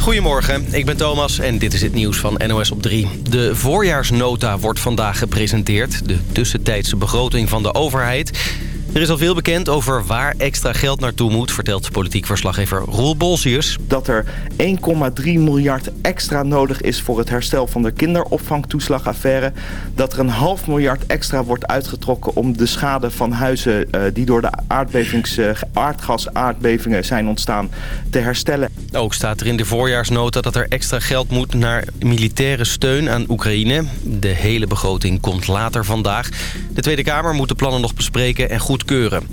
Goedemorgen, ik ben Thomas en dit is het nieuws van NOS op 3. De voorjaarsnota wordt vandaag gepresenteerd. De tussentijdse begroting van de overheid. Er is al veel bekend over waar extra geld naartoe moet... vertelt politiek verslaggever Roel Bolsius. Dat er 1,3 miljard extra nodig is voor het herstel van de kinderopvangtoeslagaffaire. Dat er een half miljard extra wordt uitgetrokken om de schade van huizen... Uh, die door de uh, aardgasaardbevingen zijn ontstaan te herstellen. Ook staat er in de voorjaarsnota dat er extra geld moet naar militaire steun aan Oekraïne. De hele begroting komt later vandaag. De Tweede Kamer moet de plannen nog bespreken en goedkeuren.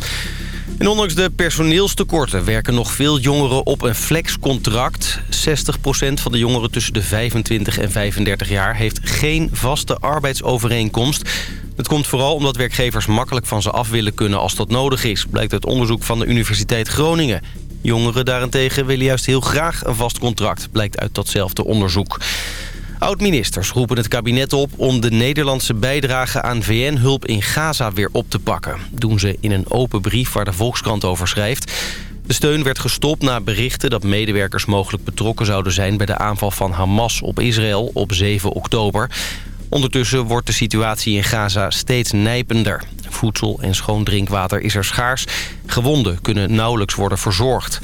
En ondanks de personeelstekorten werken nog veel jongeren op een flexcontract. 60% van de jongeren tussen de 25 en 35 jaar heeft geen vaste arbeidsovereenkomst. Het komt vooral omdat werkgevers makkelijk van ze af willen kunnen als dat nodig is... blijkt uit onderzoek van de Universiteit Groningen. Jongeren daarentegen willen juist heel graag een vast contract, blijkt uit datzelfde onderzoek. Oud-ministers roepen het kabinet op om de Nederlandse bijdrage aan VN-hulp in Gaza weer op te pakken. Doen ze in een open brief waar de Volkskrant over schrijft. De steun werd gestopt na berichten dat medewerkers mogelijk betrokken zouden zijn... bij de aanval van Hamas op Israël op 7 oktober. Ondertussen wordt de situatie in Gaza steeds nijpender. Voedsel en schoon drinkwater is er schaars. Gewonden kunnen nauwelijks worden verzorgd.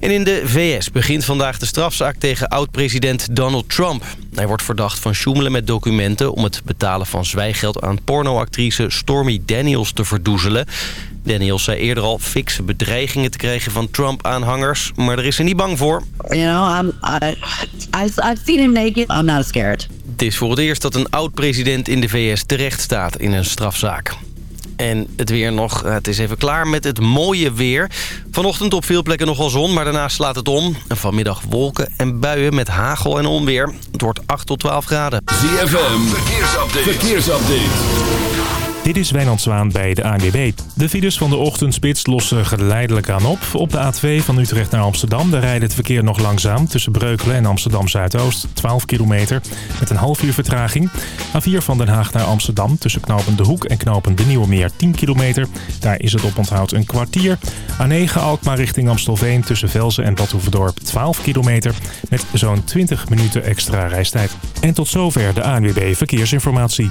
En in de VS begint vandaag de strafzaak tegen oud-president Donald Trump. Hij wordt verdacht van sjoemelen met documenten... om het betalen van zwijgeld aan pornoactrice Stormy Daniels te verdoezelen. Daniels zei eerder al fikse bedreigingen te krijgen van Trump-aanhangers... maar er is er niet bang voor. You know, I'm, I, I've seen him naked. I'm not scared. Het is voor het eerst dat een oud-president in de VS terecht staat in een strafzaak. En het weer nog, het is even klaar met het mooie weer. Vanochtend op veel plekken nogal zon, maar daarna slaat het om. En vanmiddag wolken en buien met hagel en onweer. Het wordt 8 tot 12 graden. ZFM, verkeersupdate. verkeersupdate. Dit is Wijnand Zwaan bij de ANWB. De files van de ochtendspits lossen geleidelijk aan op. Op de A2 van Utrecht naar Amsterdam daar rijdt het verkeer nog langzaam... tussen Breukelen en Amsterdam-Zuidoost, 12 kilometer... met een half uur vertraging. A4 van Den Haag naar Amsterdam tussen knopen De Hoek en knopen De Nieuwe Meer 10 kilometer. Daar is het oponthoud een kwartier. A9 Alkmaar richting Amstelveen tussen Velzen en Badhoevedorp 12 kilometer... met zo'n 20 minuten extra reistijd. En tot zover de ANWB Verkeersinformatie.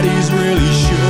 body's really sure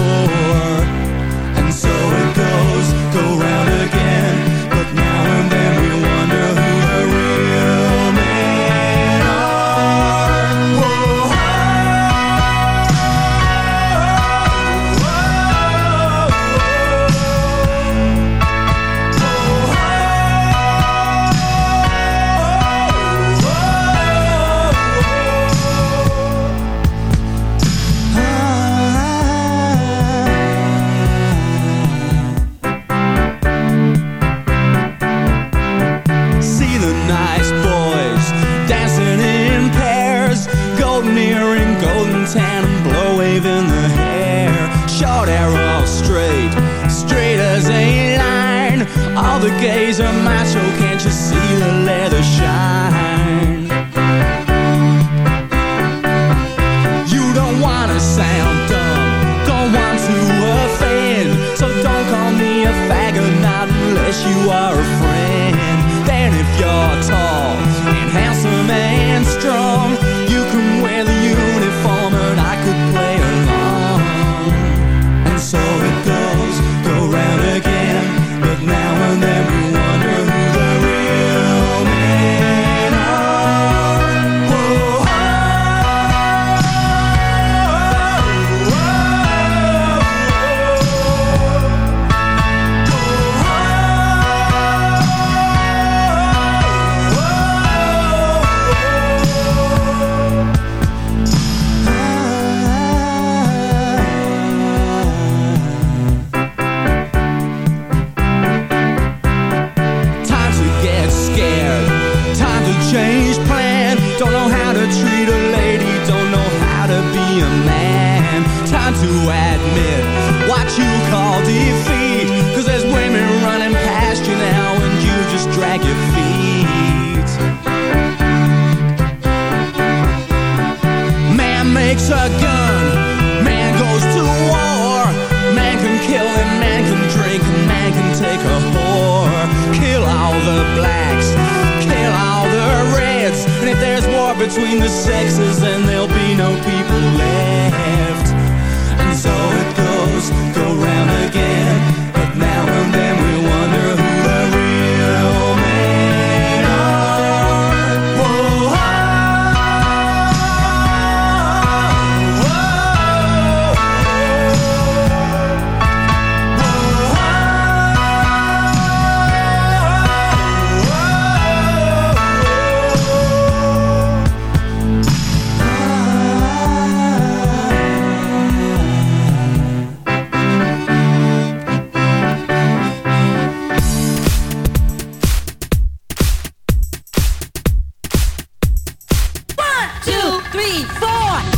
thought.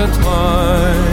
at time.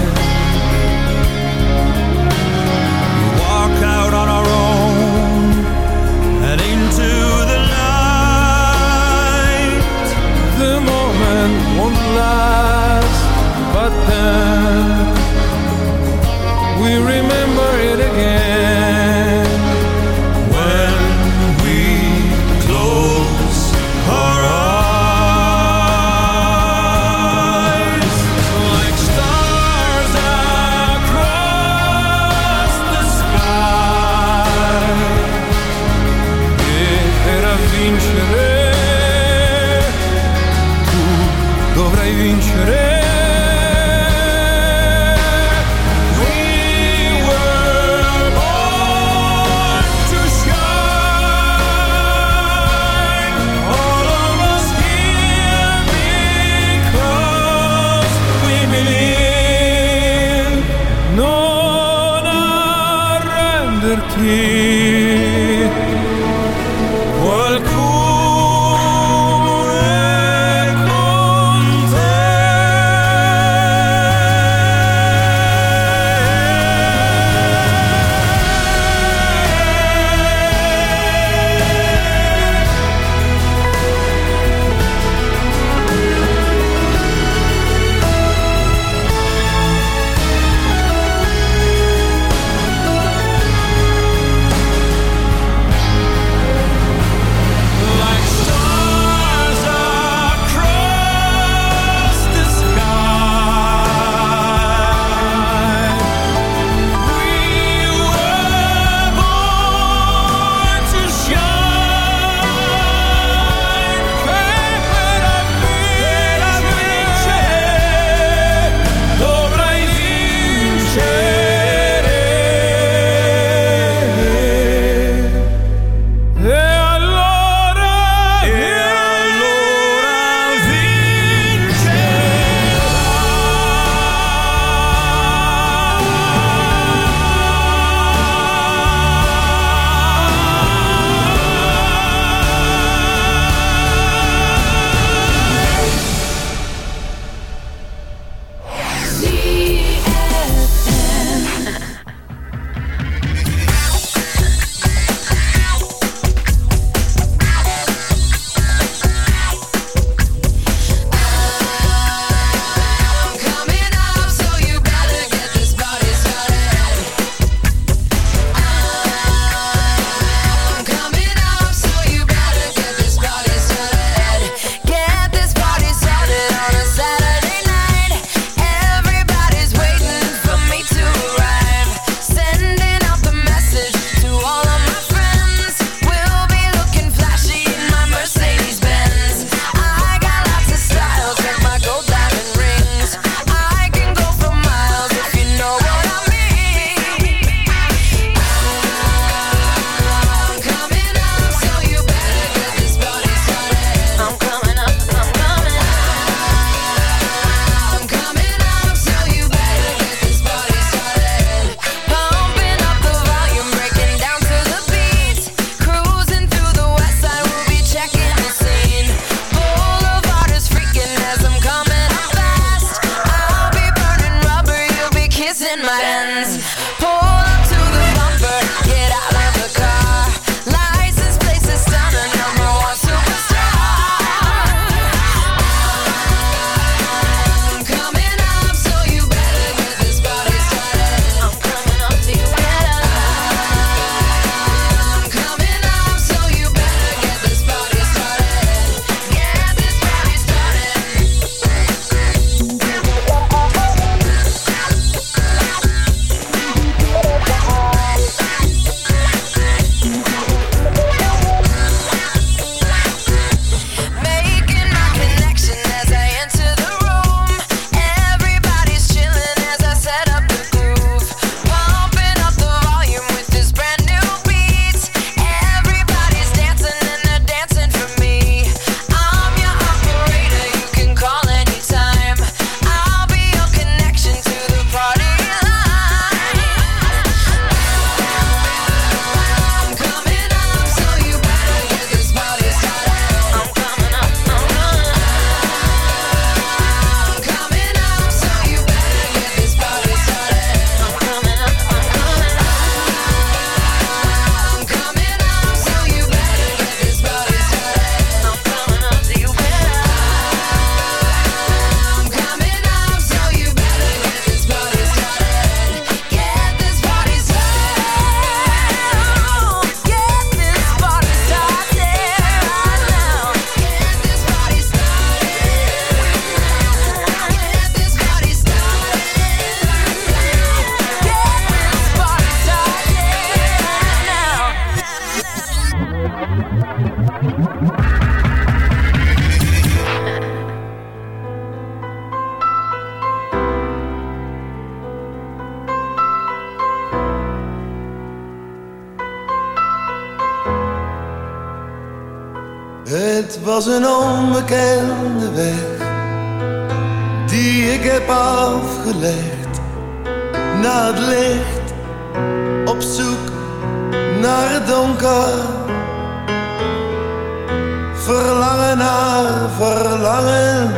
naar verlangen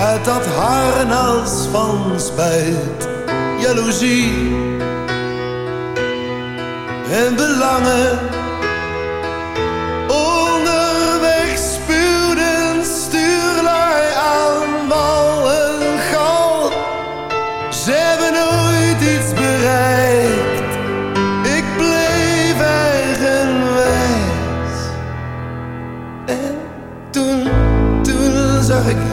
uit dat harnas van spijt, jaloezie en belangen.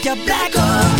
with your black